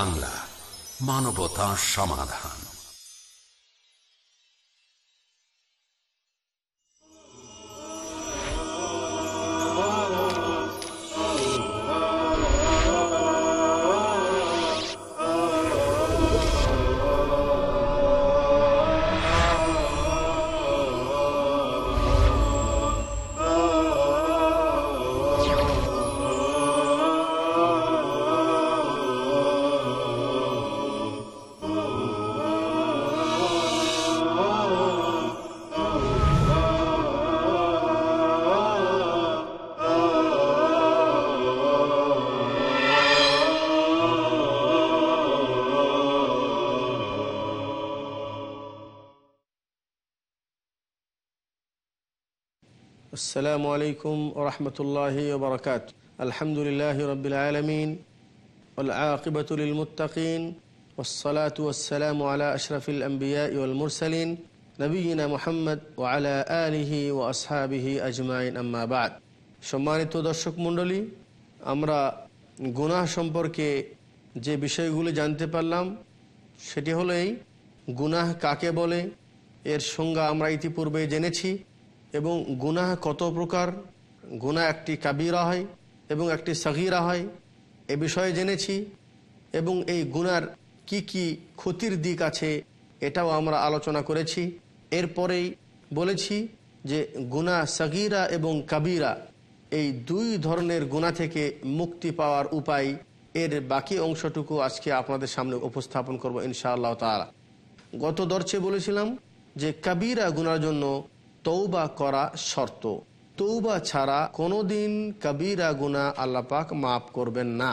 বাংলা মানবতা সমাধান। السلام عليكم ورحمة الله وبركاته الحمد لله رب العالمين والعاقبة للمتقين والصلاة والسلام على أشرف الأنبياء والمرسلين نبينا محمد وعلى آله وأصحابه أجمعين أما بعد সম্মানিত দর্শক মণ্ডলী আমরা গুনাহ সম্পর্কে যে বিষয়গুলি জানতে পারলাম সেটি হলো এই গুনাহ কাকে বলে এর সংজ্ঞা আমরা ইতিপূর্বে জেনেছি এবং গুনাহ কত প্রকার? গুনাহ একটি কাবিরা হয় এবং একটি সাগিরা হয়। এ বিষয়ে জেনেছি। এবং এই গুনার কি কি ক্ষতির দিক আছে এটাও আমরা আলোচনা করেছি। এরপরেই বলেছি যে গুনাহ সাগিরা এবং কাবিরা এই দুই ধরনের গুণা থেকে মুক্তি পাওয়ার উপায় এর বাকি অংশটুকু আজকে আপনাদের সামনে উপস্থাপন করব ইনশাআল্লাহ তালা গত দর্শে বলেছিলাম যে কাবিরা গুনার জন্য তৌবা করা শর্ত। তৌবা ছাড়া কোনোদিন কাবিরা গুনা আল্লাপাক মাফ করবেন না।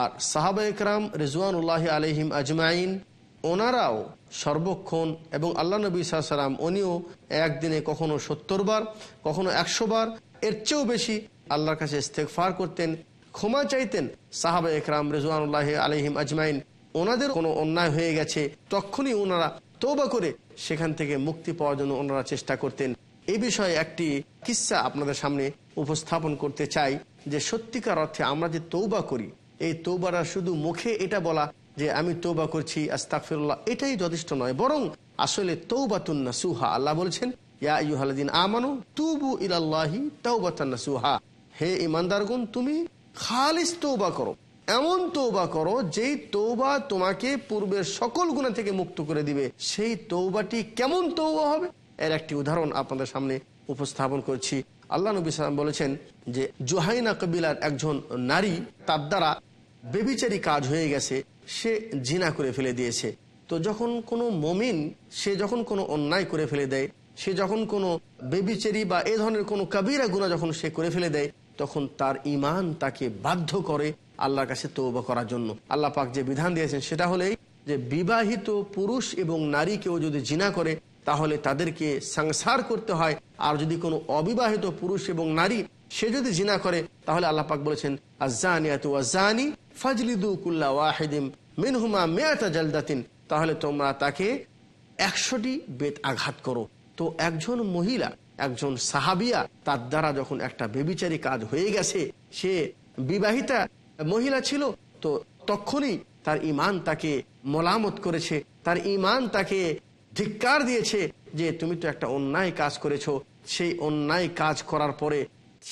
আর সাহাবা একরাম রিজওয়ানুল্লাহ আলহিম আজমাইন, ওনারাও সর্বক্ষণ এবং আল্লাহ নবী সাল্লাম উনিও একদিনে কখনো সত্তর বার, কখনো একশো বার, এর চেয়েও বেশি আল্লাহর কাছে ইস্তেকফার করতেন, ক্ষমা চাইতেন সাহাবা একরাম রেজওয়ানুল্লাহ আলহিম আজমাইন। ওনাদের কোনো অন্যায় হয়ে গেছে তখনই ওনারা তৌবা করে সেখান থেকে মুক্তি পাওয়ার জন্য ওনারা চেষ্টা করতেন। এই বিষয়ে একটি কিসা আপনাদের সামনে উপস্থাপন করতে চাই, যে সত্যিকার অর্থে আমরা যে তৌবা করি, এই তৌবারা শুধু মুখে এটা বলা যে আমি তৌবা করছি আস্তাকফিরুল্লাহ এটাই যথেষ্ট নয়, বরং আসলে তৌবাতুন্না সুহা আল্লাহ বলছেন, ইয়া ইউহালদিন আমানু তুবু ইলাল্লাহি তৌবাতান্না সুহা হে ইমানদারগুন তুমি খালিস তৌবা করো, এমন তৌবা করো যেই তৌবা তোমাকে পূর্বের সকল গুণা থেকে মুক্ত করে দিবে। সেই তৌবাটি কেমন তৌবা হবে? এর একটি উদাহরণ আপনাদের সামনে উপস্থাপন করছি। আল্লাহ নবী সালাম বলেছেন যে, জোহাইনা কবিলার একজন নারী, তার দ্বারা বেবিচারি কাজ হয়ে গেছে, সে জিনা করে ফেলে দিয়েছে। তো যখন কোনো মমিন, সে যখন কোনো অন্যায় করে ফেলে দেয়, সে যখন কোনো বেবিচারি বা এ ধরনের কোনো কাবিরা গুণা যখন সে করে ফেলে দেয়, তখন তার ইমান তাকে বাধ্য করে আল্লাহর কাছে তৌবা করার জন্য। আল্লাহ পাক যে বিধান দিয়েছেন সেটা হলেই যে, বিবাহিত পুরুষ এবং নারী কেউ যদি জিনা করে তাহলে তাদেরকে সংসার করতে হয়। আর যদি কোনো অবিবাহিত পুরুষ এবং নারী, সে যদি জিনা করে, তাহলে আল্লাহ পাক বলেছেন আজানি ফাজলিদু কুল্লা ওয়াহিদিম মিনহুমা মেয়াতা জালদাতিন। তাহলে তোমরা তাকে একশোটি বেত আঘাত করো। তো একজন মহিলা, একজন সাহাবিয়া, তার দ্বারা যখন একটা বেবিচারী কাজ হয়ে গেছে, সে বিবাহিতা মহিলা ছিল, তো তখনই তার ইমান তাকে মলামত করেছে। তার ইমান তাকে ধিক্কার দিয়েছে যে তুমি তো একটা অন্যায় কাজ করেছ। সেই অন্যায় কাজ করার পরে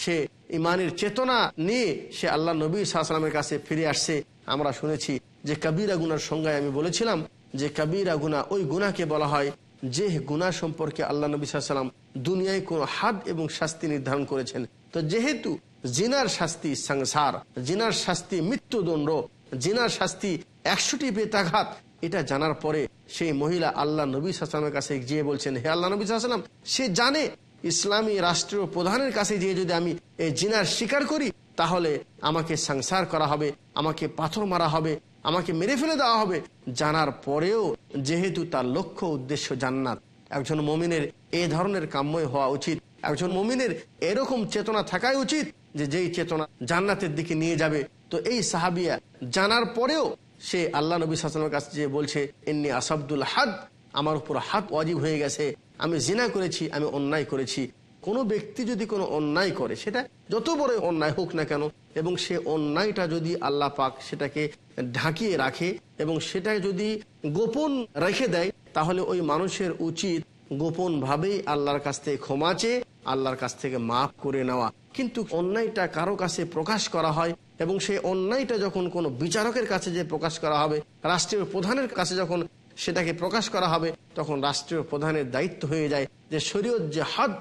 সে ইমানের চেতনা নিয়ে সে আল্লাহ নবী সাহসালামের কাছে ফিরে আসছে। আমরা শুনেছি যে কবিরা গুনার সংজ্ঞায় আমি বলেছিলাম যে কবিরা গুনা ওই গুনাকে বলা হয় যে গুনা সম্পর্কে আল্লাহ নবী সাল্লাম দুনিয়ায় কোনো হাত এবং শাস্তি নির্ধারণ করেছেন। তো যেহেতু জিনার শাস্তি সংসার, জিনার শাস্তি মৃত্যুদণ্ড, জিনার শাস্তি একশোটি বেতাঘাত, এটা জানার পরে সেই মহিলা আল্লাহ নবী সাল্লামের কাছে গিয়ে বলছেন, হে আল্লাহ নবী সাল্লাম সে জানে ইসলামী রাষ্ট্রীয় প্রধানের কাছে গিয়ে যদি আমি এই জিনার স্বীকার করি, তাহলে আমাকে সংসার করা হবে, আমাকে পাথর মারা হবে, আমাকে মেরে ফেলে দেওয়া হবে। জানার পরেও যেহেতু তার লক্ষ্য উদ্দেশ্য জান্নাত, একজন মমিনের এ ধরনের কাম্যই হওয়া উচিত, একজন মমিনের এরকম চেতনা থাকাই উচিত যে যেই চেতনা জান্নাতের দিকে নিয়ে যাবে। তো এই সাহাবিয়া জানার পরেও সে আল্লাহ নবী সালামের কাছে যে বলছে এমনি আসাবদুল হাদ, আমার উপর হাত ওয়াজিব হয়ে গেছে। আমি জিনা করেছি, আমি অন্যায় করেছি। কোনো ব্যক্তি যদি কোনো অন্যায় করে, সেটা যত বড় অন্যায় হোক না কেন, এবং সে অন্যায়টা যদি আল্লাহ পাক সেটাকে ঢাকিয়ে রাখে এবং সেটা যদি গোপন রেখে দেয়, তাহলে ওই মানুষের উচিত গোপন ভাবেই আল্লাহর কাছ থেকে ক্ষমা চেয়ে, আল্লাহর কাছ থেকে মাফ করে নেওয়া। কিন্তু অন্যায়টা কারও কাছে প্রকাশ করা হয় এবং সেই অন্যায়টা যখন কোনো বিচারকের কাছে যে প্রকাশ করা হবে, রাষ্ট্রীয় প্রধানের কাছে যখন সেটাকে প্রকাশ করা হবে, তখন রাষ্ট্রীয় প্রধানের দায়িত্ব হয়ে যায় যে শরীয়ত যে হাদ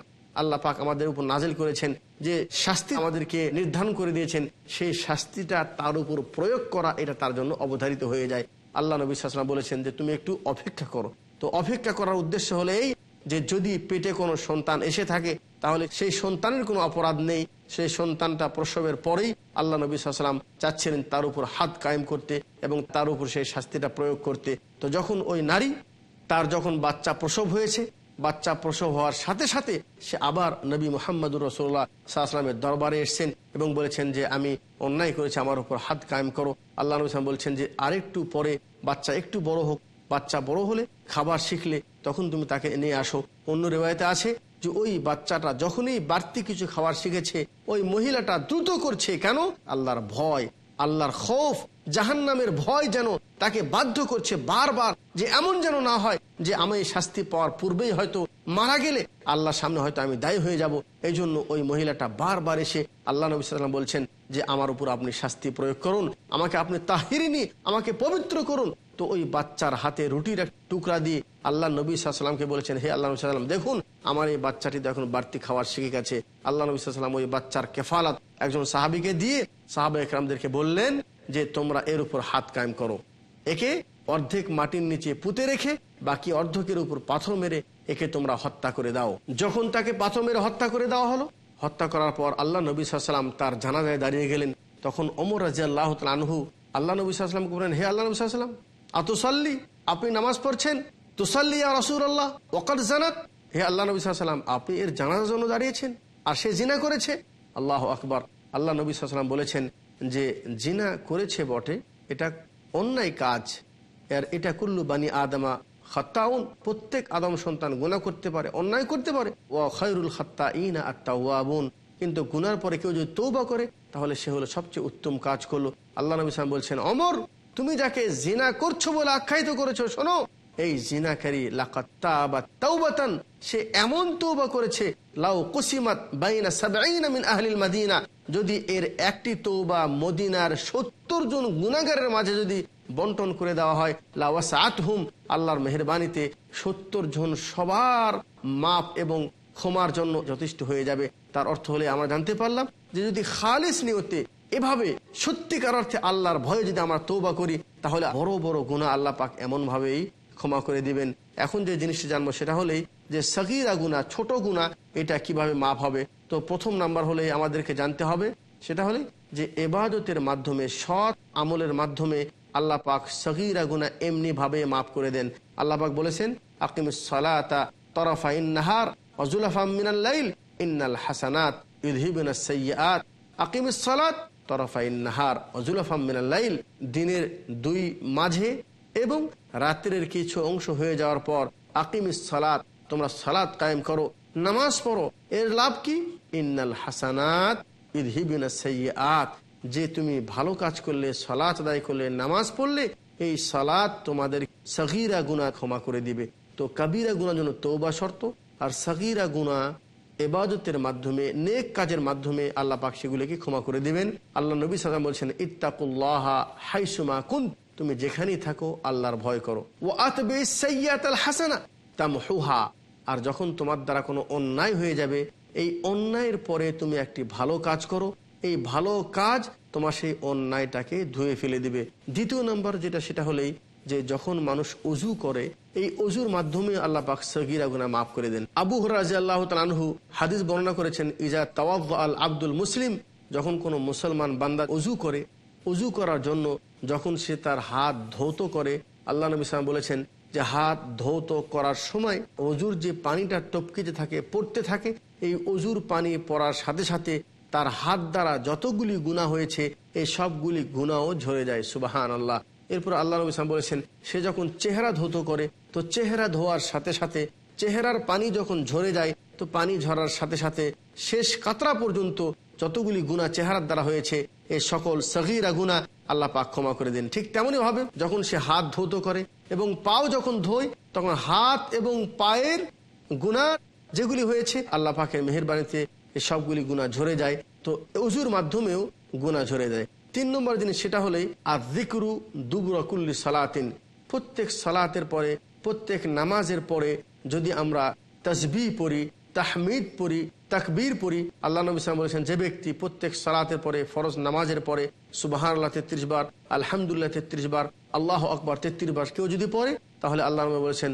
আল্লাহ পাক আমাদের উপর নাজিল করেছেন, যে শাস্তি আমাদেরকে নির্ধারণ করে দিয়েছেন, সেই শাস্তিটা তার উপর প্রয়োগ করা এটা তার জন্য অবধারিত হয়ে যায়। আল্লাহ নবী সাসলাম বলেছেন যে তুমি একটু অপেক্ষা করো। তো অপেক্ষা করার উদ্দেশ্য হলো এই যে যদি পেটে কোনো সন্তান এসে থাকে, তাহলে সেই সন্তানের কোনো অপরাধ নেই। সেই সন্তানটা প্রসবের পরেই আল্লাহ নবী সাল্লাম চাচ্ছিলেন তার উপর হাত কায়েম করতে এবং তার উপর সেই শাস্তিটা প্রয়োগ করতে। তো যখন ওই নারী, তার যখন বাচ্চা প্রসব হয়েছে, বাচ্চা প্রসব হওয়ার সাথে সাথে সে আবার নবী মোহাম্মদুর রসোল্লাহ সাহসালামের দরবারে এসছেন এবং বলেছেন যে, আমি অন্যায় করেছি, আমার উপর হাত কায়েম করো। আল্লাহ নবী সালাম বলছেন যে, আরেকটু পরে বাচ্চা একটু বড় হোক বাচ্চা বড় হলে খাবার শিখলে তখন তুমি তাকে নিয়ে আসো। অন্য রেওয়ায়তে আছে যে ওই বাচ্চাটা যখনই বাড়তি কিছু খাবার শিখেছে, ওই মহিলাটা দ্রুত করছে কেন? আল্লাহর ভয়, আল্লাহর খৌফ জাহান নামের ভয় যেন তাকে বাধ্য করছে বারবার যে এমন যেন না হয় যে আমি শাস্তি পাওয়ার পূর্বেই হয়তো মারা গেলে আল্লাহর সামনে হয়তো আমি দায়ী হয়ে যাব। এই জন্য ওই মহিলাটা বারবার এসে আল্লাহ নবী সাল্লাম বলছেন যে, আমার উপর আপনি শাস্তি প্রয়োগ করুন, আমাকে আপনি তাহিরিনি আমাকে পবিত্র করুন। তো ওই বাচ্চার হাতে রুটির এক টুকরা দিয়ে আল্লাহ নবী সাল্লামকে বলেছেন, হে আল্লাহ নবী সাল্লাম দেখুন, আমার এই বাচ্চাটি তো এখন বাড়তি খাওয়ার শিখে গেছে। আল্লাহ নবী সাল্লাম ওই বাচ্চার কেফালাত একজন সাহাবিকে দিয়ে সাহাবা একরামদেরকে বললেন যে, তোমরা এর উপর হাত কায়েম করো। একে অর্ধেক মাটির নিচে পুঁতে রেখে বাকি অর্ধেকের উপর পাথর মেরে একে তোমরা হত্যা করে দাও। যখন তাকে পাথর মেরে হত্যা করে দেওয়া হলো, হত্যা করার পর আল্লাহ নবী সাল্লাম তার জানাজায় দাঁড়িয়ে গেলেন। তখন অমর রাজি আল্লাহ আনহু আল্লাহ নবী সাল্লামকে বলেন হে আল্লাহ নবী সাল্লাম আতুসাল্লি, আপনি নামাজ পড়ছেন? তুসাল্লি আর রসুর আল্লাহ ওকর জানাত হে আল্লাহ নবী সাল্লাম আপনি এর জানাজার জন্য দাঁড়িয়েছেন। আর সে জিনা করেছে? আল্লাহ আকবর। আল্লাহ নবী সাল্লাম বলেছেন যে, জিনা করেছে বটে, এটা অন্যায় কাজ। আর এটা কুল্লু বানি আদমা খত্তাউন, প্রত্যেক আদম সন্তান গুণা করতে পারে, অন্যায় করতে পারে। ও খৈরুল খত্তা ইনা আত্মাউন কিন্তু গুনার পরে কেউ যদি তৌবা করে, তাহলে সে হলো সবচেয়ে উত্তম কাজ করল। আল্লাহ নবী সালাম বলছেন, অমর তুমি যাকে জিনা করছ বলে আখ্যায়িত করেছ, শোনো, এই জিনাকারী লাকাত্তাবাতান সে এমন তৌবা করেছে, লাউ কুসিমাত মিন মাদিনা, যদি এর একটি তৌবা মদিনার সত্তর জন গুনাগারের মাঝে যদি বন্টন করে দেওয়া হয় লাওয়াস হুম আল্লাহর মেহরবানিতে সত্তর জন সবার মাপ এবং ক্ষমার জন্য যথেষ্ট হয়ে যাবে। তার অর্থ হলে, আমরা জানতে পারলাম যে যদি খালিস নিয়তে এভাবে সত্যিকার অর্থে আল্লাহর ভয়ে যদি আমরা তৌবা করি, তাহলে বড় বড় গুণা আল্লাহ পাক এমনভাবেই ক্ষমা করে দিবেন। এখন যে জিনিসটা জানব সেটা হলেই যে সগিরা গুণা ছোট গুণা এটা কীভাবে মাপ হবে? তো প্রথম নাম্বার হলে আমাদেরকে জানতে হবে, সেটা হলে যে এবাদতের মাধ্যমে, সৎ আমলের মাধ্যমে আল্লাহ পাক সগিরা গুণা এমনি ভাবে মাফ করে দেন। আল্লাহ পাক বলেছেন আকিম সালাতা তরফা ইন্নাহার অজুলাফা মিনাল্লাইল ইন্নাল হাসানাত ইউহিবিন সৈয়াত আকিম সালাত দিনের দুই মাঝে এবং রাত্রের কিছু অংশ হয়ে যাওয়ার পর আকিম সালাত, তোমরা সালাত কায়েম করো, নামাজ পড়ো। এর লাভ কি? ইন্নাল হাসানাত ইদহিবিন যে তুমি ভালো কাজ করলে সলাৎ আদায় করলে, নামাজ পড়লে, এই সালাত তোমাদের সগিরা গুণা ক্ষমা করে দিবে। তো কাবিরা গুণা জন্য তৌবা শর্ত, আর সগিরা গুণা এবাদতের মাধ্যমে, নেক কাজের মাধ্যমে আল্লাহ পাক সেগুলিকে ক্ষমা করে দিবেন। আল্লাহ নবী সালাম বলছেন, ইত্তাকুল্লাহ হাইসুমা কুন তুমি যেখানেই থাকো, আল্লাহর ভয় করো। ও সৈয়াত আল হাসানা। আর যখন তোমার দ্বারা কোনো অন্যায় হয়ে যাবে, এই অন্যায়ের পরে তুমি একটি ভালো কাজ করো। এই ভালো কাজ তোমার সেই অন্যায়টাকে ধুয়ে ফেলে দিবে। দ্বিতীয় নম্বর যেটা, সেটা হলেই যে যখন মানুষ অজু করে, এই অজুর মাধ্যমে আল্লাহ পাক সগিরা গুনা মাফ করে দেন। আবু হরাজ আল্লাহ তালহু হাদিস বর্ণনা করেছেন, ইজা তাওয়াব আল আব্দুল মুসলিম যখন কোনো মুসলমান বান্দা অজু করে, অজু করার জন্য যখন সে তার হাত ধৌত করে, আল্লাহ নবী সালাম বলেছেন যে হাত ধৌত করার সময় অজুর যে পানিটা টপকিতে থাকে, পড়তে থাকে, এই অজুর পানি পড়ার সাথে সাথে তার হাত দ্বারা যতগুলি গুণা হয়েছে, এই সবগুলি গুণাও ঝরে যায়। সুবাহান আল্লাহ এরপর আল্লাহ নবী সালাম বলেছেন, সে যখন চেহারা ধৌত করে, তো চেহারা ধোয়ার সাথে সাথে, চেহারার পানি যখন ঝরে যায়, তো পানি ঝরার সাথে সাথে শেষ কাতরা পর্যন্ত যতগুলি গুণা চেহারার দ্বারা হয়েছে এই সকল সগিরা গুণা আল্লাহ পাক ক্ষমা করে দেন। ঠিক তেমনই ভাবে যখন সে হাত ধৌত করে এবং পাও যখন ধোয়, তখন হাত এবং পায়ের গুণা যেগুলি হয়েছে, আল্লাহ পাকের মেহরবানিতে সবগুলি গুণা ঝরে যায়, তো উজুর মাধ্যমেও গুণা ঝরে যায়। তিন নম্বর জিনিস সেটা হলেই আর দিকরু দুবরকুল্লি সালাতিন। প্রত্যেক সালাতের পরে, প্রত্যেক নামাজের পরে যদি আমরা তসবি পড়ি, তাহমিদ পড়ি, তাকবীর পড়ি, আল্লাহ নবী সালাম বলেছেন, যে ব্যক্তি প্রত্যেক সালাতের পরে, ফরজ নামাজের পরে আল্লাহ তেত্রিশ বার, আলহামদুলিল্লাহ তেত্রিশ বার, আল্লাহ আকবর তেত্রিশ বার কেউ যদি পড়ে, তাহলে আল্লাহ নবী বলেছেন,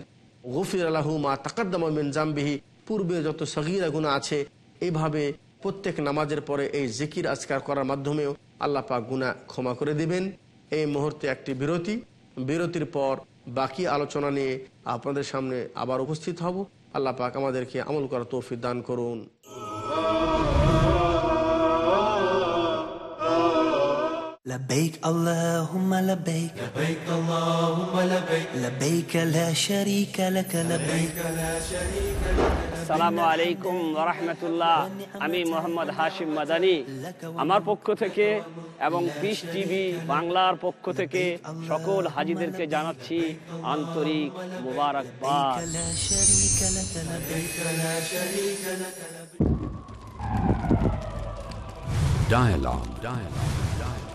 গফির আল্লাহ মা তাকাদ্দাম মিন জামবিহি পূর্বে যত সগিরা গুণা আছে এইভাবে প্রত্যেক নামাজের পরে এই জিকির আজকার করার মাধ্যমেও আল্লাহ পাক গুণা ক্ষমা করে দিবেন এই মুহূর্তে একটি বিরতি বিরতির পর বাকি আলোচনা নিয়ে আপনাদের সামনে আবার উপস্থিত হব আল্লাহ পাক আমাদেরকে আমল করার তৌফিক দান করুন لبيك اللهم لبيك لبيك اللهم لبيك لبيك لا شريك لك لبيك আসসালামু আলাইকুম রহমতুল্লাহ আমি মোহাম্মদ হাশিম মাদানি আমার পক্ষ থেকে এবং পিস টিভি বাংলার পক্ষ থেকে সকল হাজিদেরকে জানাচ্ছি আন্তরিক মুবারকবাদ Dialogue. Dialogue.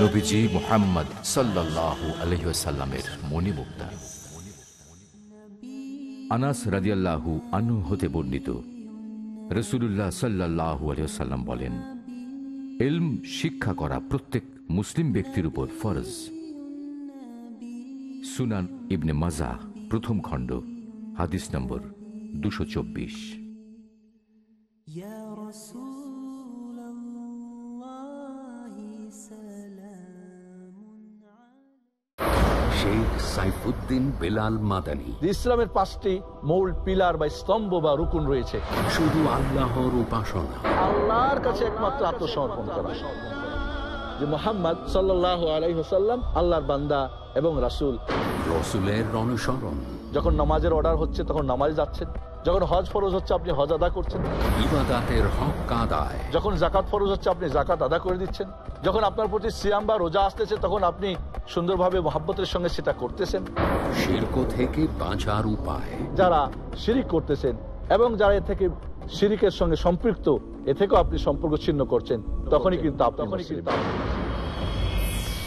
নবীজি মোহাম্মদ সাল্লাহ আলহিসাল্লামের মণিমুক্তা। আনাস রাদিয়াল্লাহু আনহু হতে বর্ণিত। রসুল্লাহ সাল্লাহ আলহিসাল্লাম বলেন এলম শিক্ষা করা প্রত্যেক মুসলিম ব্যক্তির উপর ফরজ। সুনান ইবনে মাজা, প্রথম খণ্ড, হাদিস নম্বর দুশো চব্বিশ। সাইফুদ্দিন বেলাল মাদানী। ইসলামের পাঁচটি মূল পিলার বা স্তম্ভ বা রুকুন রয়েছে। শুধু আল্লাহর উপাসনা। আল্লাহর কাছে একমাত্র আত্মসমর্পণ করা। যে মোহাম্মদ সাল্লাহ আলাইসাল্লাম আল্লাহর বান্দা এবং রাসুল। রসুলের অনুসরণ। যখন নামাজের অর্ডার হচ্ছে তখন নামাজ যাচ্ছেন যখন হজ ফরজ হচ্ছে আপনি হজ আদা করছেন। ইবাদাতের হক আদায় যখন জাকাত ফরজ হচ্ছে আপনি জাকাত আদা করে দিচ্ছেন। যখন আপনার প্রতি সিয়াম বা রোজা আসতেছে তখন আপনি সুন্দরভাবে মহাব্বতের সঙ্গে সেটা করতেছেন। শিল্প থেকে বাঁচার উপায়। যারা শিরিক করতেছেন এবং যারা এ থেকে শিরিকের সঙ্গে সম্পৃক্ত এ থেকেও আপনি সম্পর্ক ছিন্ন করছেন তখনই কিন্তু আপনি।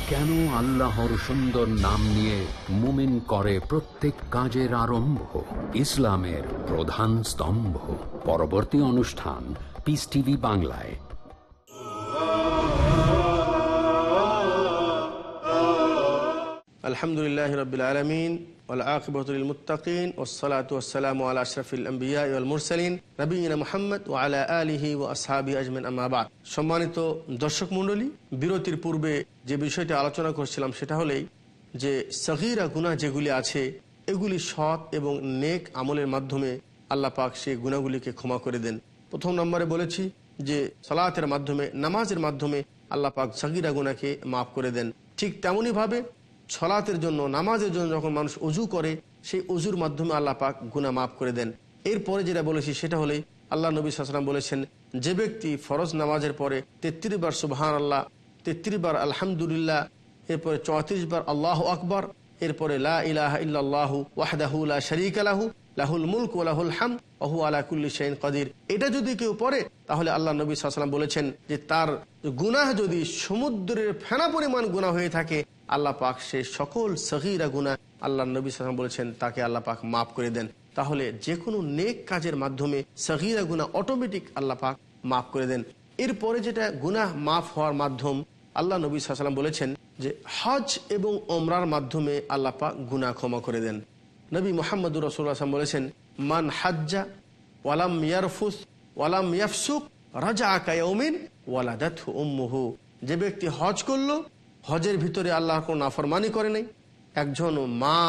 কেন আল্লাহর সুন্দর নাম নিয়ে মুমিন করে প্রত্যেক কাজের আরম্ভ? ইসলামের প্রধান স্তম্ভ। পরবর্তী অনুষ্ঠান পিস টিভি বাংলায়। আলহামদুলিল্লাহ রবিল আলমিন আকিবতুল মুতাকিন ওসলাত ওসালাম আল্লাহ আশরফুল আম্বিয়া মুরসালিন রবিনা মোহাম্মদ ও আলা আলিহি ও আসহাবি আজমিন আমাবাদ সম্মানিত দর্শক মণ্ডলী, বিরতির পূর্বে যে বিষয়টি আলোচনা করছিলাম সেটা হলেই যে সহিরা গুণা যেগুলি আছে, এগুলি সৎ এবং নেক আমলের মাধ্যমে আল্লাহ পাক সে গুণাগুলিকে ক্ষমা করে দেন। প্রথম নম্বরে বলেছি যে সালাতের মাধ্যমে, নামাজের মাধ্যমে আল্লাহ পাক সাকিরা গুনাকে মাফ করে দেন। ঠিক তেমনইভাবে ছলাতের জন্য, নামাজের জন্য যখন মানুষ অজু করে, সেই অজুর মাধ্যমে আল্লাহ পাক গুনা মাফ করে দেন। এরপরে যেটা বলেছি, সেটা হলেই আল্লাহ নবী সাসলাম বলেছেন, যে ব্যক্তি ফরজ নামাজের পরে তেত্রিশ বার সুবহান আল্লাহ তেত্রিশ বার আলহামদুলিল্লাহ, এরপরে চৌত্রিশ বার আল্লাহ আকবর, এরপরে লাহু, লাহুল মুলক ওয়া লাহুল হাম ওহু আলা কুল্লি শাইইন কাদির। এটা যদি কেউ পড়ে, তাহলে আল্লাহ নবী সাল্লাল্লাহু বলেছেন যে তার গুনাহ যদি সমুদ্রের ফেনা পরিমাণ গুনাহ হয়ে থাকে আল্লাহ পাক সে সকল সগীরা গুনাহ আল্লাহ নবী সাল্লাল্লাহু বলেছেন, তাকে আল্লাহ পাক মাফ করে দেন। তাহলে যে কোনো নেক কাজের মাধ্যমে সগীরা গুনাহ অটোমেটিক আল্লাহ পাক মাফ করে দেন। এরপরে যেটা গুনাহ মাফ হওয়ার মাধ্যম, আল্লাহ নবী সাল্লাম বলেছেন যে, হজ এবং ওমরার মাধ্যমে আল্লাহ পাক গুনাহ ক্ষমা করে দেন। নবী মোহাম্মদুর রসুল্লাহ আসলাম বলেছেন, মান হাজ্জা ওয়ালাম ইয়ারফুস ওয়ালাম ইয়াফসুক রাজা আকায়মিন ওয়ালাদাত উম্মুহু। যে ব্যক্তি হজ করল হজের ভিতরে আল্লাহর কোনো নাফরমানি করে নাই। একজন মা,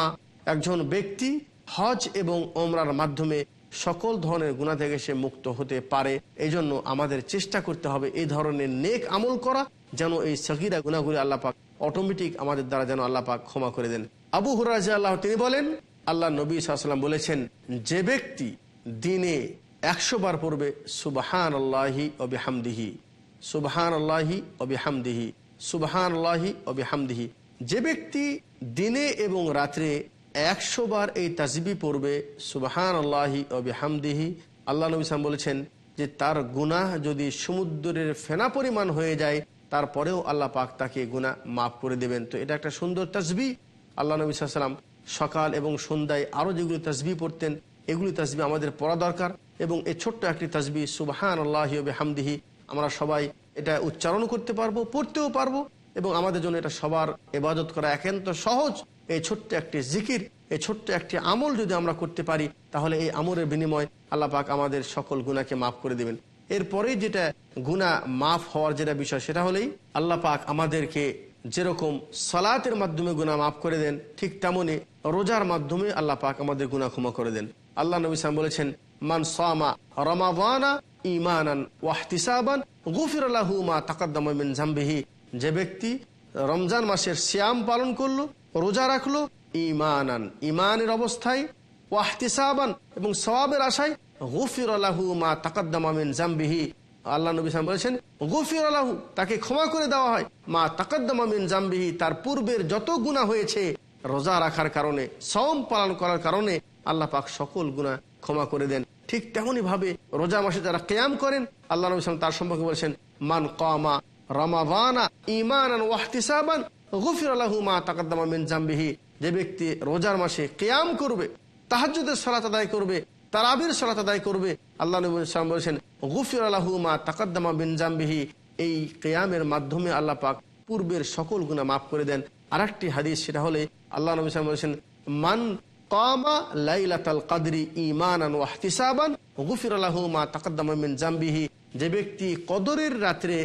একজন ব্যক্তি হজ এবং ওমরার মাধ্যমে সকল ধরনের গুণা থেকে সে মুক্ত হতে পারে। এই জন্য আমাদের চেষ্টা করতে হবে এই ধরনের নেক আমল করা, যেন এই সগিরা গুণাগুলি আল্লাহ পাক অটোমেটিক আমাদের দ্বারা যেন আল্লাহ পাক ক্ষমা করে দেন। আবু হুরাজ আল্লাহ তিনি বলেন, আল্লাহ নবী সাল্লাম বলেছেন, যে ব্যক্তি দিনে একশো বার পড়বে সুবাহান আল্লাহি অবিহামদিহি সুবাহান আল্লাহি অবিহামদিহি সুবাহান আল্লাহি অবিহামদিহি যে ব্যক্তি দিনে এবং রাত্রে একশো বার এই তাজবি পড়বে সুবাহান আল্লাহি অবিহামদিহি আল্লাহ নবী সালাম বলেছেন যে তার গুনাহ যদি সমুদ্রের ফেনা পরিমাণ হয়ে যায়, তারপরেও আল্লাহ পাক তাকে গুনাহ মাফ করে দেবেন। তো এটা একটা সুন্দর তাজবি। আল্লাহ নবী সাল্লাম সকাল এবং সন্ধ্যায় আরও যেগুলি তাজবি পড়তেন, এগুলি তাজবি আমাদের পড়া দরকার এবং এই ছোট্ট একটি তাজবি সুবাহান আল্লাহি হামদিহি আমরা সবাই এটা উচ্চারণ করতে পারব, পড়তেও পারব, এবং আমাদের জন্য এটা সবার এবাদত করা একান্ত সহজ। এই ছোট্ট একটি জিকির, এই ছোট্ট একটি আমল যদি আমরা করতে পারি, তাহলে এই আমলের বিনিময় আল্লাহ পাক আমাদের সকল গুণাকে মাফ করে দেবেন। এরপরেই যেটা গুণা মাফ হওয়ার যেটা বিষয়, সেটা হলেই আল্লাহ পাক আমাদেরকে যেরকম সালাতের মাধ্যমে গুণা মাফ করে দেন, ঠিক তেমনি রোজার মাধ্যমে আল্লাহ পাক আমাদের গুণা ক্ষমা করে দেন। আল্লাহ নবী সালাম বলেছেন মান সামা রমাবানা ইমানান ওয়াহতিসাবান গুফির আল্লাহু মা তাকাদ্দামা মিন জামবিহি যে ব্যক্তি রমজান মাসের শ্যাম পালন করল, রোজা রাখল, ইমানান, ইমানের অবস্থায় ওয়াহতিসাবান এবং সওয়াবের আশায় গুফির আল্লাহু মা তাকাদ্দামা মিন জামবিহি আল্লাহ নবী সালাম বলেছেন গফির আলাহু তাকে ক্ষমা করে দেওয়া হয়। মা তাকাদ্দামা মিন জামবিহি, তার পূর্বের যত গুণা হয়েছে, রোজা রাখার কারণে সম পালন করার কারণে আল্লাহ পাক সকল গুণা ক্ষমা করে দেন। ঠিক তেমনই ভাবে রোজা মাসে যারা কেয়াম করেন, আল্লাহ নবী তার সম্পর্কে বলেছেন, মান কমা রমাবানা ইমান ওয়াহতিসাবান গফির তাকাদ্দামা মিন জামবিহি। যে ব্যক্তি রোজার মাসে কেয়াম করবে, তাহাজ্জুদের সালাত আদায় করবে, তারাবির সালাত আদায় করবে, আল্লাহ নবী সালাম বলেছেন, গুফির আলাহু মা তাকাদ্দামা বিন জামবিহি। এই কেয়ামের মাধ্যমে আল্লাহ পাক পূর্বের সকল গুণা মাফ করে দেন। আর একটি হাদিস, সেটা হলে আল্লাহ নবী সালাম বলেছেন, মান যে ব্যক্তি কদরের রাত্রে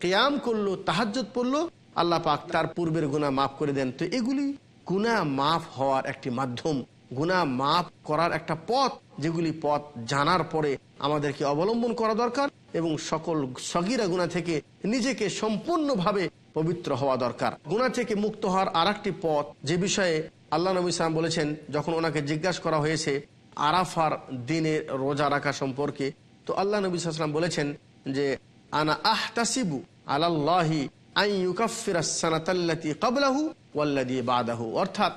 কেয়াম করল, তাহাজ্জুদ পড়ল, আল্লাহ পাক তার পূর্বের গুণা মাফ করে দেন। তো এগুলি গুণা মাফ হওয়ার একটি মাধ্যম গুণা মাফ করার একটা পথ, যেগুলি পথ জানার পরে আমাদেরকে অবলম্বন করা দরকার এবং সকল সগিরা গুণা থেকে নিজেকে সম্পূর্ণভাবে পবিত্র হওয়া দরকার। গুণা থেকে মুক্ত হওয়ার আর পথ, যে বিষয়ে আল্লাহ নবী সালাম বলেছেন, যখন ওনাকে জিজ্ঞাসা করা হয়েছে আরাফার দিনের রোজা রাখা সম্পর্কে, তো আল্লাহ নবী সাল্লাম বলেছেন যে, আনা আহতাসিবু বাদাহু। অর্থাৎ,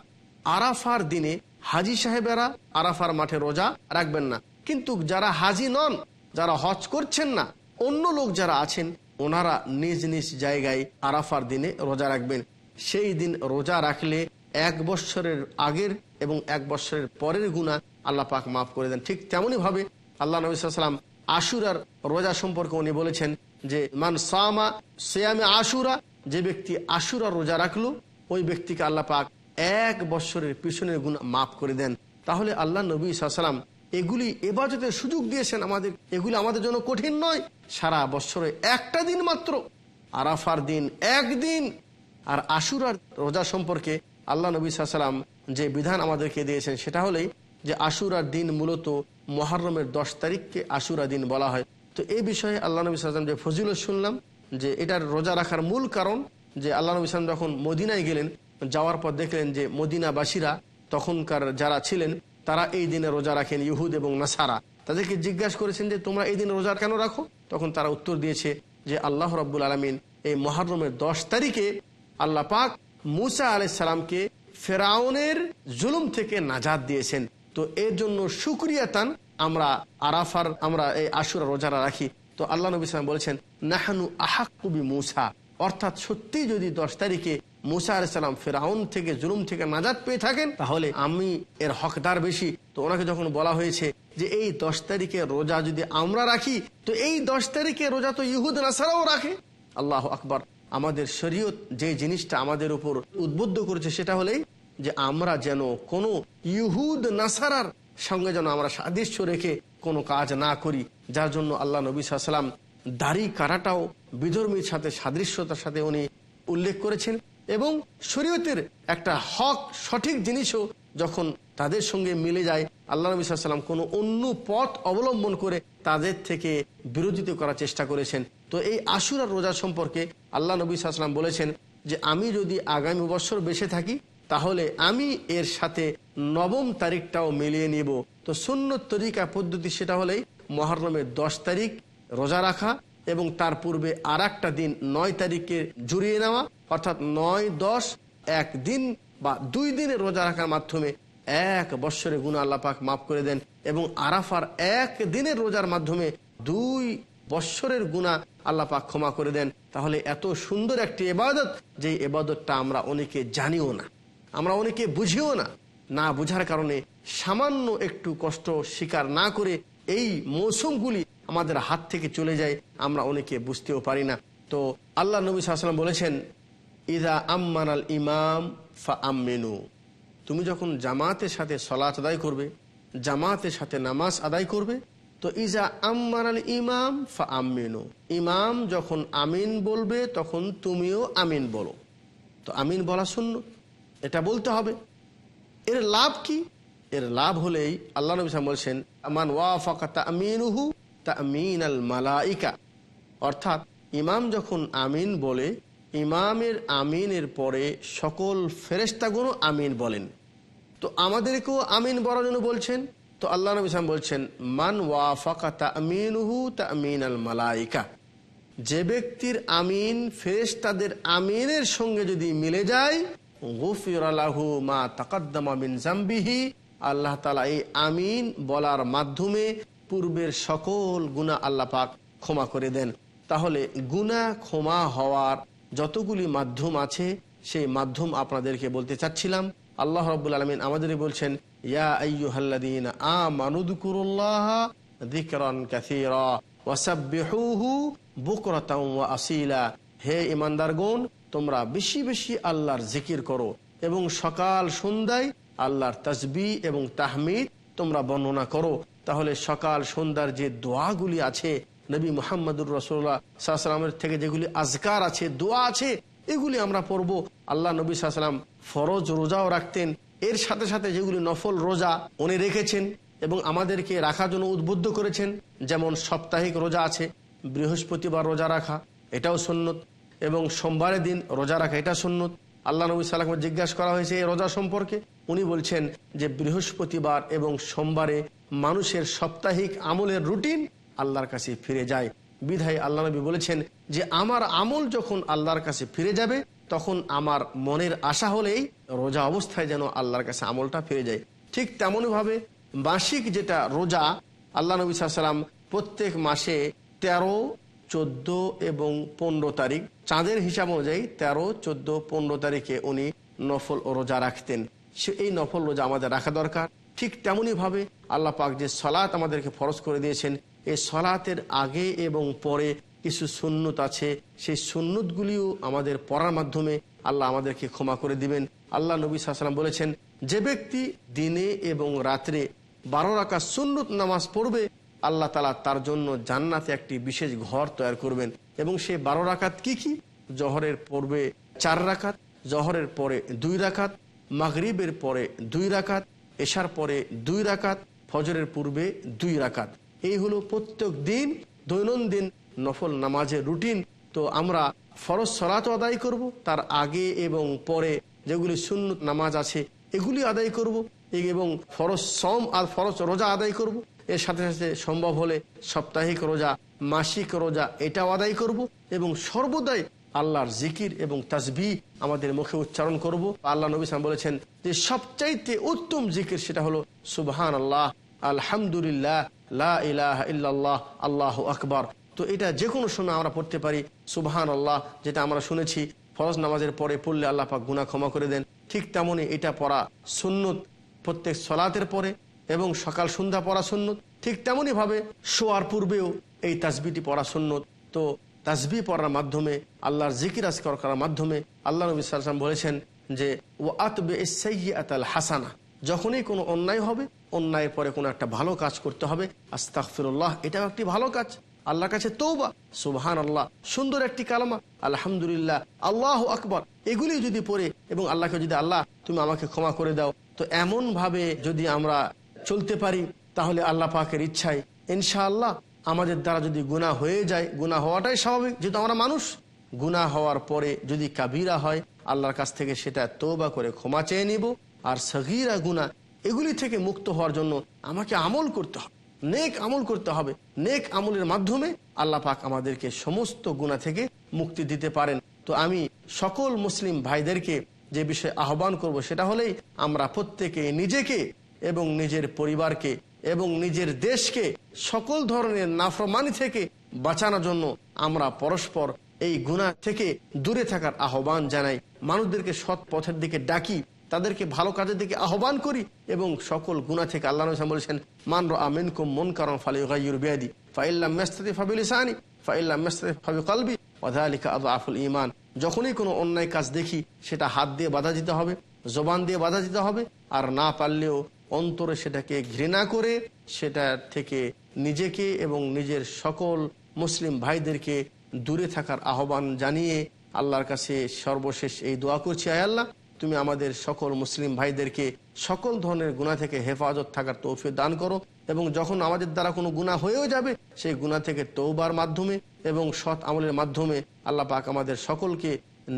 আরাফার দিনে হাজি সাহেবেরা আরাফার মাঠে রোজা রাখবেন না। কিন্তু যারা হাজি নন, যারা হজ করছেন না, অন্য লোক যারা আছেন, ওনারা নিজ নিজ জায়গায় আরাফার দিনে রোজা রাখবেন। সেই দিন রোজা রাখলে এক বৎসরের আগের এবং এক বৎসরের পরের গুণা আল্লাহ পাক মাফ করে দেন। ঠিক তেমনই ভাবে আল্লাহ নবী সাল্লাম আশুরার রোজা সম্পর্কে উনি বলেছেন যে, মান সামা সেয়ামে আশুরা, যে ব্যক্তি আশুরা রোজা রাখল, ওই ব্যক্তিকে আল্লাহ পাক এক বৎসরের পিছনের গুণ মাফ করে দেন। তাহলে আল্লাহ নবী সাল্লাম এগুলি এবাজতের সুযোগ দিয়েছেন আমাদের, এগুলি আমাদের জন্য কঠিন নয়। সারা বৎসরে একটা দিন মাত্র, আরাফার দিন একদিন, আর আশুরার রোজা সম্পর্কে আল্লাহ নবী সাল্লাম যে বিধান আমাদেরকে দিয়েছেন সেটা হলেই যে আশুরার দিন মূলত মহারমের দশ তারিখকে আশুরা দিন বলা হয়। তো এই বিষয়ে আল্লাহ নবী সাল্লাম যে ফজিলত শুনলাম যে এটার রোজা রাখার মূল কারণ যে আল্লাহ নবী সাল্লাম যখন মদিনায় গেলেন, যাওয়ার পর দেখলেন যে মদিনাবাসীরা তখনকার যারা ছিলেন তারা এই দিনে রোজা রাখেন, ইহুদ এবং নাসারা। তাদেরকে জিজ্ঞাসা করেছেন যে তোমরা এই দিন রোজা কেন রাখো? তখন তারা উত্তর দিয়েছে যে আল্লাহ রব্বুল আলমিন এই মহারমের দশ তারিখে আল্লাহ পাক মুসা আলাইসালামকে ফেরাউনের জুলুম থেকে নাজাদ দিয়েছেন। তো এর জন্য সুক্রিয়াতান আমরা আরাফার, আমরা এই আশুরা রোজারা রাখি। তো আল্লাহ নবী সালাম বলেছেন, নাহানু আহাকুবি মুসা। অর্থাৎ সত্যি যদি দশ তারিখে মুসা আলাইসালাম ফেরাউন থেকে জুলুম থেকে নাজাদ পেয়ে থাকেন, তাহলে আমি এর হকদার বেশি। তো ওনাকে যখন বলা হয়েছে যে এই দশ তারিখে রোজা যদি আমরা রাখি, তো এই দশ তারিখে রোজা তো ইহুদ, নাসারাও রাখে। আল্লাহ আকবর। আমাদের শরীয়ত যে জিনিসটা আমাদের উপর উদ্বুদ্ধ করেছে সেটা হলেই যে আমরা যেন কোনো ইহুদ, নাসারার সঙ্গে যেন আমরা সাদৃশ্য রেখে কোনো কাজ না করি, যার জন্য আল্লাহ নবী সাল্লাম দাড়ি কাটাটাও বিধর্মীর সাথে, সাদৃশ্যতার সাথে উনি উল্লেখ করেছেন এবং শরীয়তের একটা হক, সঠিক জিনিসও যখন তাদের সঙ্গে মিলে যায়, আল্লাহ নবী সাল্লাম কোনো অন্য পথ অবলম্বন করে তাদের থেকে বিরোধিত করার চেষ্টা করেছেন। তো এই আশুরার রোজা সম্পর্কে আল্লাহ নবী সাল্লাম বলেছেন যে, আমি যদি আগামী বছর বেঁচে থাকি, তাহলে আমি এর সাথে নবম তারিখটাও মিলিয়ে নিব। তো শূন্য তরিকা পদ্ধতি সেটা হলেই মহরমের দশ তারিখ রোজা রাখা এবং তার পূর্বে আর দিন নয় তারিখে জুড়িয়ে নেওয়া, অর্থাৎ নয় দশ, এক দিন বা দুই দিনের রোজা রাখার মাধ্যমে এক বৎসরে গুণা আল্লাহ পাক মাফ করে দেন এবং আরাফার এক দিনের রোজার মাধ্যমে দুই বৎসরের গুণা আল্লাহ পাক ক্ষমা করে দেন। তাহলে এত সুন্দর একটি এবাদত যে এবাদতটা আমরা অনেকে জানিও না, আমরা অনেকে বুঝিও না। না বুঝার কারণে সামান্য একটু কষ্ট স্বীকার না করে এই মৌসুমগুলি আমাদের হাত থেকে চলে যায়, আমরা অনেকে বুঝতেও পারি না। তো আল্লাহ নবী সাল্লাম বলেছেন, ইদা আম্মান আল ইমাম ফা আমিনু তুমি যখন জামাতের সাথে সলাচ আদায় করবে, জামাতের সাথে নামাজ আদায় করবে, তো ইজা আম্মান আল ইমাম ফা আমিনু ইমাম যখন আমিন বলবে, তখন তুমিও আমিন বলো। তো আমিন বলা শূন্য, এটা বলতে হবে। এর লাভ কি? এর লাভ হলেই আল্লাহ নবী বলছেন আমান ওয়াফাকা তামিনুহু তামিন আল মালাইকা। অর্থাৎ ইমাম যখন আমিন বলে ইমামের আমিনের পরে সকল ফেরেস্তাগুলো আমিন বলেন। তো আমাদেরকেও আমিন বলার জন্য বলছেন? তো আল্লাহ নবী সাল্লাম বলছেন, মান ওয়াফাকা তামিনুহু তামিন আল মালাইকা। যে ব্যক্তির আমিন ফেরেশতাদের আমিনের সঙ্গে যদি মিলে যায়, গুফির মা তাকাদ্দামা মিন জাম্বিহি। আল্লাহ তালা এই আমিন বলার মাধ্যমে পূর্বের সকল গুণা আল্লাহ পাক ক্ষমা করে দেন। তাহলে গুণা ক্ষমা হওয়ার যতগুলি মাধ্যম আছে, সেই মাধ্যম আপনাদেরকে বলতে চাচ্ছিলাম। আল্লাহ রব্বুল আলমিন আমাদের বলছেন, ইয়া আইয়ুহাল্লাদিন আ মানুদকুরুল্লাহ যিকরান কাসীরা ওয়াসাব্বিহুহু বুকরাতাও ওয়া আসিলা। হে ইমানদারগণ তোমরা বেশি বেশি আল্লাহর জিকির করো এবং সকাল সন্ধ্যায় আল্লাহর তসবি এবং তাহমিদ তোমরা বর্ণনা করো। তাহলে সকাল সন্ধ্যার যে দোয়াগুলি আছে নবী মোহাম্মদুর রসোল্লা সাল্লামের থেকে যেগুলি আজকার আছে, দোয়া আছে, এগুলি আমরা পড়ব। আল্লাহ নবী সাল্লাম ফরজ রোজাও রাখতেন। এর সাথে সাথে যেগুলি নফল রোজা উনি রেখেছেন এবং আমাদেরকে রাখার জন্য উদ্বুদ্ধ করেছেন। যেমন সাপ্তাহিক রোজা আছে, বৃহস্পতিবার রোজা রাখা, এটাও সন্ন্যত এবং সোমবারের দিন রোজা রাখা, এটা সন্ন্যত আল্লাহ নবী সাল্লামকে জিজ্ঞাসা করা হয়েছে এই রোজা সম্পর্কে। উনি বলছেন যে বৃহস্পতিবার এবং সোমবারে মানুষের সাপ্তাহিক আমলের রুটিন আল্লাহর কাছে ফিরে যায়। বিধায় আল্লাহ নবী বলেছেন যে, আমার আমল যখন আল্লাহর কাছে ফিরে যাবে, তখন আমার মনের আশা হলেই রোজা অবস্থায় যেন আল্লাহর কাছে আমলটা ফিরে যায়। ঠিক তেমনভাবে মাসিক যেটা রোজা, আল্লাহ নবী সাল্লাম প্রত্যেক মাসে তেরো, চোদ্দ এবং পনেরো তারিখ, চাঁদের হিসাব অনুযায়ী তেরো, চোদ্দ, পনেরো তারিখে উনি নফল রোজা রাখতেন। সে এই নফল রোজা আমাদের রাখা দরকার। ঠিক তেমনইভাবে আল্লাহ পাক যে সলাৎ আমাদেরকে ফরজ করে দিয়েছেন এই সলাতের আগে এবং পরে কিছু সুন্নত আছে। সেই সুন্নতগুলিও আমাদের পড়ার মাধ্যমে আল্লাহ আমাদেরকে ক্ষমা করে দিবেন। আল্লাহ নবী সাল্লাম বলেছেন, যে ব্যক্তি দিনে এবং রাত্রে বারো রাখা সুন্নত নামাজ পড়বে, আল্লাহ তালা তার জন্য জান্নাতে একটি বিশেষ ঘর তৈরি করবেন। এবং সে বারো রাকাত কি কি? জহরের পূর্বে চার রাকাত, জহরের পরে দুই রাকাত, মাগরিবের পরে দুই রাকাত, এশার পরে দুই রাকাত, ফজরের পূর্বে দুই রাকাত। এই হলো প্রত্যেক দিন দৈনন্দিন নফল নামাজের রুটিন। তো আমরা ফরজ সলাত আদায় করব, তার আগে এবং পরে যেগুলি শূন্য নামাজ আছে, এগুলি আদায় করব এবং ফরজ সম আর ফরজ রোজা আদায় করব। এর সাথে সাথে সম্ভব হলে সাপ্তাহিক রোজা, মাসিক রোজা, এটাও আদায় করব এবং সর্বদাই আল্লাহর জিকির এবং তাসবি আমাদের মুখে উচ্চারণ করব। আল্লাহ নবী সালাম বলেছেন যে সবচাইতে উত্তম জিকির সেটা হলো সুবহান আল্লাহ আলহামদুলিল্লাহ লা আল্লাহ আকবর। তো এটা যে কোনো আমরা পড়তে পারি। সুবহান আল্লাহ যেটা আমরা শুনেছি, ফরজ নামাজের পরে পড়লে আল্লাহ পাক গুনাহ ক্ষমা করে দেন। ঠিক তেমনই এটা পড়া সুন্নত প্রত্যেক সলাতের পরে এবং সকাল সন্ধ্যা পড়া সুন্নত। ঠিক তেমনইভাবে শোয়ার পূর্বেও এই তাসবিটি পড়া সুন্নত। তো তাসবি পড়ার মাধ্যমে, আল্লাহর জিকির আজকর করার মাধ্যমে, আল্লাহ নবী সাল্লাম বলেছেন যে ও আতবে আতাল হাসানা। যখনই কোনো অন্যায় হবে, অন্যায়ের পরে কোনো একটা ভালো কাজ করতে হবে। আস্তাকফিরুল্লাহ এটাও একটি ভালো কাজ। আল্লাহর কাছে তৌবা সুবহান আল্লাহ সুন্দর একটি কালামা। আলহামদুলিল্লাহ, আল্লাহ আকবর। এগুলি যদি পড়ে এবং আল্লাহকে যদি আল্লাহ, তুমি আমাকে ক্ষমা করে দাও, তো এমন ভাবে যদি আমরা চলতে পারি, তাহলে আল্লাহ পাকের ইচ্ছায় ইনশাআল্লাহ আমাদের দ্বারা যদি গুণা হয়ে যায় গুণা হওয়াটাই স্বাভাবিক। যেহেতু আমরা মানুষ গুণা হওয়ার পরে যদি কাবিরা হয়, আল্লাহর কাছ থেকে সেটা তৌবা করে ক্ষমা চেয়ে নিব। আর সগিরা, গুণা, এগুলি থেকে মুক্ত হওয়ার জন্য আমাকে আমল করতে হবে। নেক আমল করতে হবে। নেক আমলের মাধ্যমে আল্লাহ পাক আমাদেরকে সমস্ত গুণা থেকে মুক্তি দিতে পারেন। তো আমি সকল মুসলিম ভাইদেরকে যে বিষয়ে আহ্বান করব সেটা হলেই আমরা প্রত্যেকে নিজেকে এবং নিজের পরিবারকে এবং নিজের দেশকে সকল ধরনের নাফরমানি থেকে বাঁচানোর জন্য আমরা পরস্পর এই গুণা থেকে দূরে থাকার আহ্বান জানাই। মানুষদেরকে সৎ পথের দিকে ডাকি। তাদেরকে ভালো কাজের দিকে আহ্বান করি এবং সকল গুণা থেকে আল্লাহ বলেছেন, মান আমিন কুম মন কারণ ফালি বিয়াদি, ফাইল্লাম মেস্তাদি ফাবিল ইসানি ফাইল্লাম মেস্তাদি ফাবি কলবি অধালিকা আদু আফুল ইমান যখনই কোনো অন্যায় কাজ দেখি, সেটা হাত দিয়ে বাধা দিতে হবে, জবান দিয়ে বাধা দিতে হবে, আর না পারলেও অন্তরে সেটাকে ঘৃণা করে, সেটা থেকে নিজেকে এবং নিজের সকল মুসলিম ভাইদেরকে দূরে থাকার আহ্বান জানিয়ে আল্লাহর কাছে সর্বশেষ এই দোয়া করছি, আয় আল্লাহ। তুমি আমাদের সকল মুসলিম ভাইদেরকে সকল ধরনের গুণা থেকে হেফাজত থাকার তৌফিক দান করো এবং যখন আমাদের দ্বারা কোনো গুণা হয়েও যাবে, সেই গুণা থেকে তৌবার মাধ্যমে এবং সৎ আমলের মাধ্যমে আল্লাহ পাক আমাদের সকলকে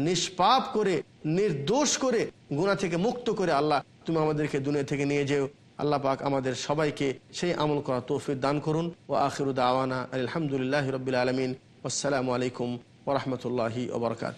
নিষ্পাপ করে, নির্দোষ করে গুণা থেকে মুক্ত করে আল্লাহ তুমি আমাদেরকে দুনিয়া থেকে নিয়ে যেও। আল্লাহ পাক আমাদের সবাইকে সেই আমল করা তৌফিক দান করুন। ও আখিরুদ আওয়ানা আলহামদুলিল্লাহ রবিল আলমিন। আসসালামু আলাইকুম ওরহমতুল্লাহি ওবরকাত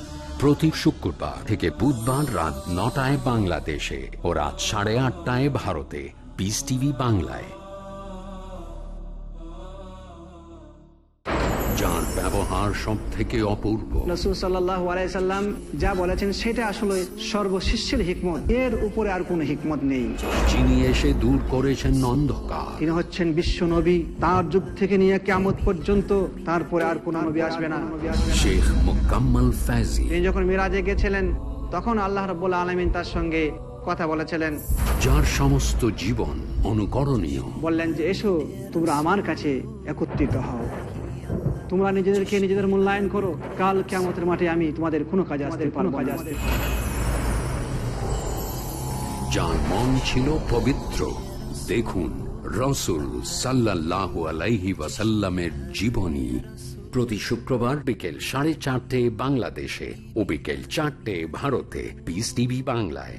প্রতি শুক্রবার থেকে বুধবার রাত নটায় বাংলাদেশে ও রাত সাড়ে আটটায় ভারতে। পিস টিভি বাংলায়। ব্যবহার সব থেকে অপূর্ব। রসুল সাল্লাহ আলাইসাল্লাম যা বলেছেন সেটা আসলে সর্বশিষ্যের হিকমত। এর উপরে আর কোনো হিকমত নেই। যিনি এসে দূর করেছেন অন্ধকার। তিনি হচ্ছেন বিশ্ব নবী। তার যুগ থেকে নিয়ে কেমত পর্যন্ত তারপরে আর কোন নবী আসবে না। শেখ মোকাম্মল ফ্যাজি। তিনি যখন মিরাজে গেছিলেন তখন আল্লাহ রব্বুল আলমিন তার সঙ্গে কথা বলেছিলেন। যার সমস্ত জীবন অনুকরণীয়। বললেন যে এসো তোমরা আমার কাছে একত্রিত হও। তোমরা নিজেদেরকে নিজেদের মূল্যায়ন করো। কাল কেমতের মাঠে আমি তোমাদের কোনো কাজে আসতে কোনো কাজে আসতে যার মন ছিল পবিত্র দেখুন রসুল সাল্লাহ আলাইহি ওয়াসাল্লামের জীবনী প্রতি শুক্রবার বিকেল সাড়ে চারটে বাংলাদেশে ও বিকেল চারটে ভারতে। পিস টিভি বাংলায়।